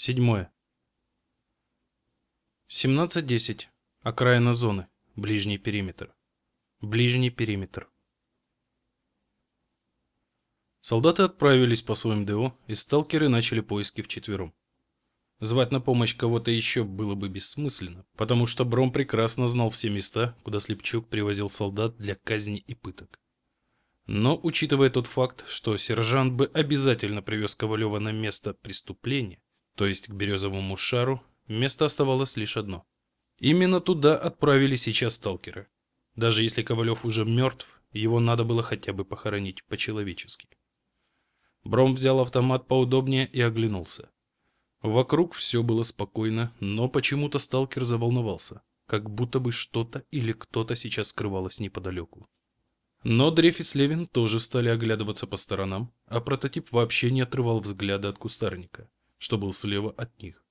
Седьмое. 17.10. Окраина зоны. Ближний периметр. Ближний периметр. Солдаты отправились по своим ДО, и сталкеры начали поиски вчетвером. Звать на помощь кого-то еще было бы бессмысленно, потому что Бром прекрасно знал все места, куда Слепчук привозил солдат для казни и пыток. Но, учитывая тот факт, что сержант бы обязательно привез Ковалева на место преступления, то есть к Березовому шару, место оставалось лишь одно. Именно туда отправили сейчас сталкеры. Даже если Ковалев уже мертв, его надо было хотя бы похоронить по-человечески. Бром взял автомат поудобнее и оглянулся. Вокруг все было спокойно, но почему-то сталкер заволновался, как будто бы что-то или кто-то сейчас скрывалось неподалеку. Но Дреф и Слевин тоже стали оглядываться по сторонам, а прототип вообще не отрывал взгляда от кустарника что был слева от них.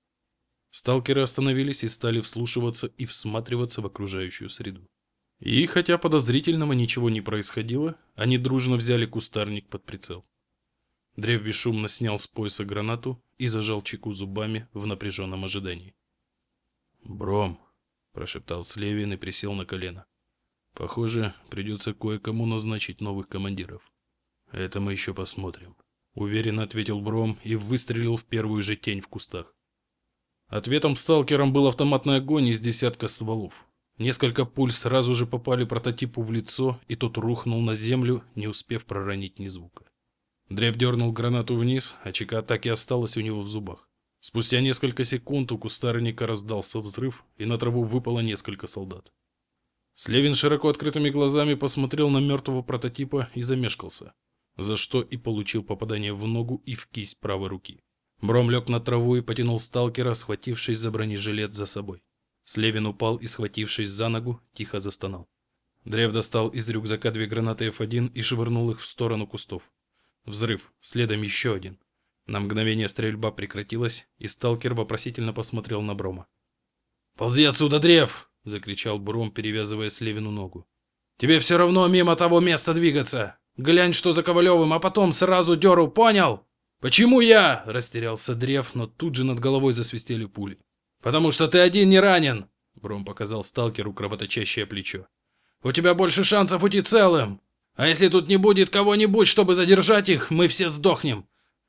Сталкеры остановились и стали вслушиваться и всматриваться в окружающую среду. И хотя подозрительного ничего не происходило, они дружно взяли кустарник под прицел. Древ бесшумно снял с пояса гранату и зажал чеку зубами в напряженном ожидании. «Бром», — прошептал Слевин и присел на колено. «Похоже, придется кое-кому назначить новых командиров. Это мы еще посмотрим» уверенно ответил Бром и выстрелил в первую же тень в кустах. Ответом сталкерам был автоматный огонь из десятка стволов. Несколько пуль сразу же попали прототипу в лицо, и тот рухнул на землю, не успев проронить ни звука. Древ дернул гранату вниз, а чека атаки осталась у него в зубах. Спустя несколько секунд у кустарника раздался взрыв, и на траву выпало несколько солдат. Слевин широко открытыми глазами посмотрел на мертвого прототипа и замешкался за что и получил попадание в ногу и в кисть правой руки. Бром лег на траву и потянул сталкера, схватившись за бронежилет за собой. Слевин упал и, схватившись за ногу, тихо застонал. Древ достал из рюкзака две гранаты F1 и швырнул их в сторону кустов. Взрыв, следом еще один. На мгновение стрельба прекратилась, и сталкер вопросительно посмотрел на Брома. «Ползи отсюда, Древ!» — закричал Бром, перевязывая Слевину ногу. «Тебе все равно мимо того места двигаться!» Глянь, что за Ковалевым, а потом сразу деру, понял? Почему я? Растерялся Древ, но тут же над головой засвистели пули. Потому что ты один не ранен, Бром показал сталкеру кровоточащее плечо. У тебя больше шансов уйти целым. А если тут не будет кого-нибудь, чтобы задержать их, мы все сдохнем.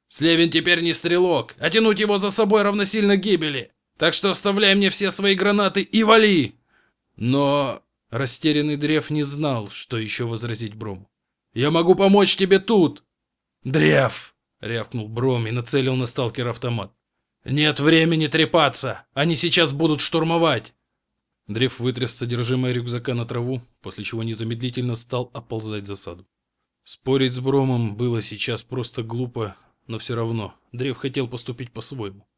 Слевин теперь не стрелок, а тянуть его за собой равносильно гибели. Так что оставляй мне все свои гранаты и вали. Но растерянный Древ не знал, что еще возразить Брому. Я могу помочь тебе тут!» «Древ!» — рявкнул Бром и нацелил на сталкера автомат. «Нет времени трепаться! Они сейчас будут штурмовать!» Древ вытряс содержимое рюкзака на траву, после чего незамедлительно стал оползать засаду. Спорить с Бромом было сейчас просто глупо, но все равно Древ хотел поступить по-своему.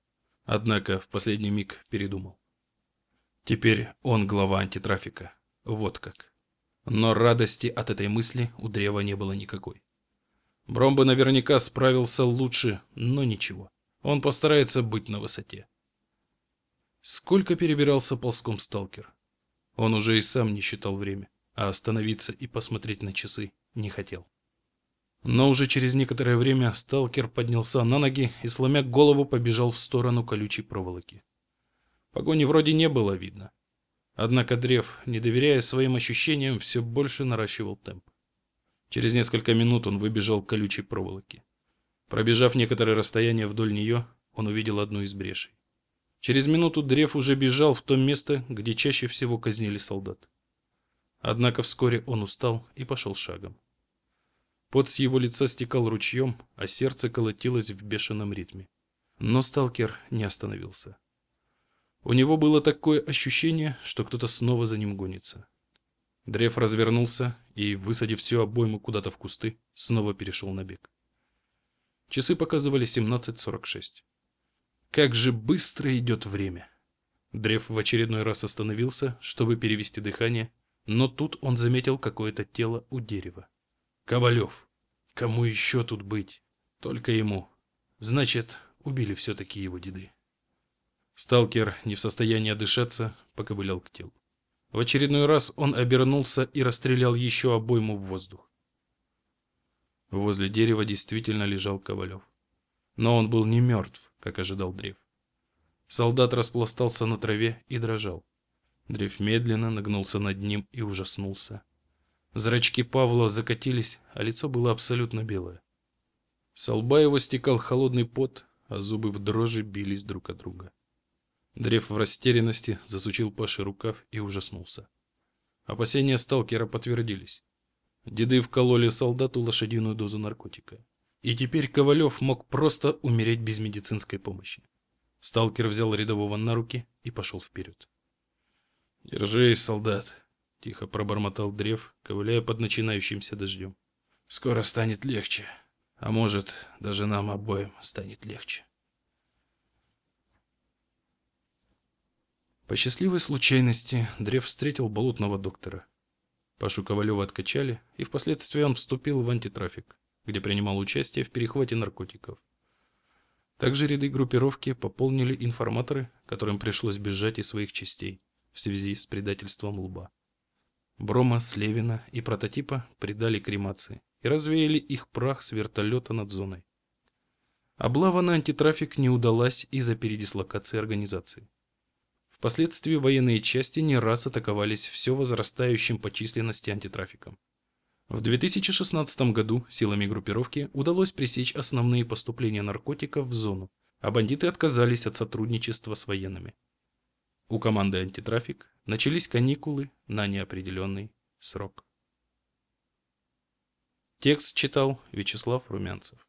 Однако в последний миг передумал. Теперь он глава антитрафика. Вот как. Но радости от этой мысли у древа не было никакой. Бромба наверняка справился лучше, но ничего. Он постарается быть на высоте. Сколько перебирался ползком сталкер? Он уже и сам не считал время, а остановиться и посмотреть на часы не хотел. Но уже через некоторое время сталкер поднялся на ноги и, сломя голову, побежал в сторону колючей проволоки. Погони вроде не было видно. Однако Древ, не доверяя своим ощущениям, все больше наращивал темп. Через несколько минут он выбежал к колючей проволоке. Пробежав некоторое расстояние вдоль нее, он увидел одну из брешей. Через минуту Древ уже бежал в то место, где чаще всего казнили солдат. Однако вскоре он устал и пошел шагом. Пот с его лица стекал ручьем, а сердце колотилось в бешеном ритме. Но сталкер не остановился. У него было такое ощущение, что кто-то снова за ним гонится. Древ развернулся и, высадив всю обойму куда-то в кусты, снова перешел на бег. Часы показывали 17.46. Как же быстро идет время. Древ в очередной раз остановился, чтобы перевести дыхание, но тут он заметил какое-то тело у дерева. Ковалев. Кому еще тут быть? Только ему. Значит, убили все-таки его деды. Сталкер, не в состоянии отдышаться, поковылял к телу. В очередной раз он обернулся и расстрелял еще обойму в воздух. Возле дерева действительно лежал Ковалев. Но он был не мертв, как ожидал Древ. Солдат распластался на траве и дрожал. Древ медленно нагнулся над ним и ужаснулся. Зрачки Павла закатились, а лицо было абсолютно белое. С лба его стекал холодный пот, а зубы в дрожи бились друг от друга. Древ в растерянности засучил Паше рукав и ужаснулся. Опасения сталкера подтвердились. Деды вкололи солдату лошадиную дозу наркотика. И теперь Ковалев мог просто умереть без медицинской помощи. Сталкер взял рядового на руки и пошел вперед. «Держись, солдат!» — тихо пробормотал Древ, ковыляя под начинающимся дождем. «Скоро станет легче. А может, даже нам обоим станет легче». По счастливой случайности Древ встретил болотного доктора. Пашу Ковалева откачали, и впоследствии он вступил в антитрафик где принимал участие в перехвате наркотиков. Также ряды группировки пополнили информаторы, которым пришлось бежать из своих частей в связи с предательством Лба. Брома, Слевина и прототипа предали кремации и развеяли их прах с вертолета над зоной. Облава на антитрафик не удалась из-за передислокации организации. Впоследствии военные части не раз атаковались все возрастающим по численности антитрафиком. В 2016 году силами группировки удалось пресечь основные поступления наркотиков в зону, а бандиты отказались от сотрудничества с военными. У команды антитрафик начались каникулы на неопределенный срок. Текст читал Вячеслав Румянцев.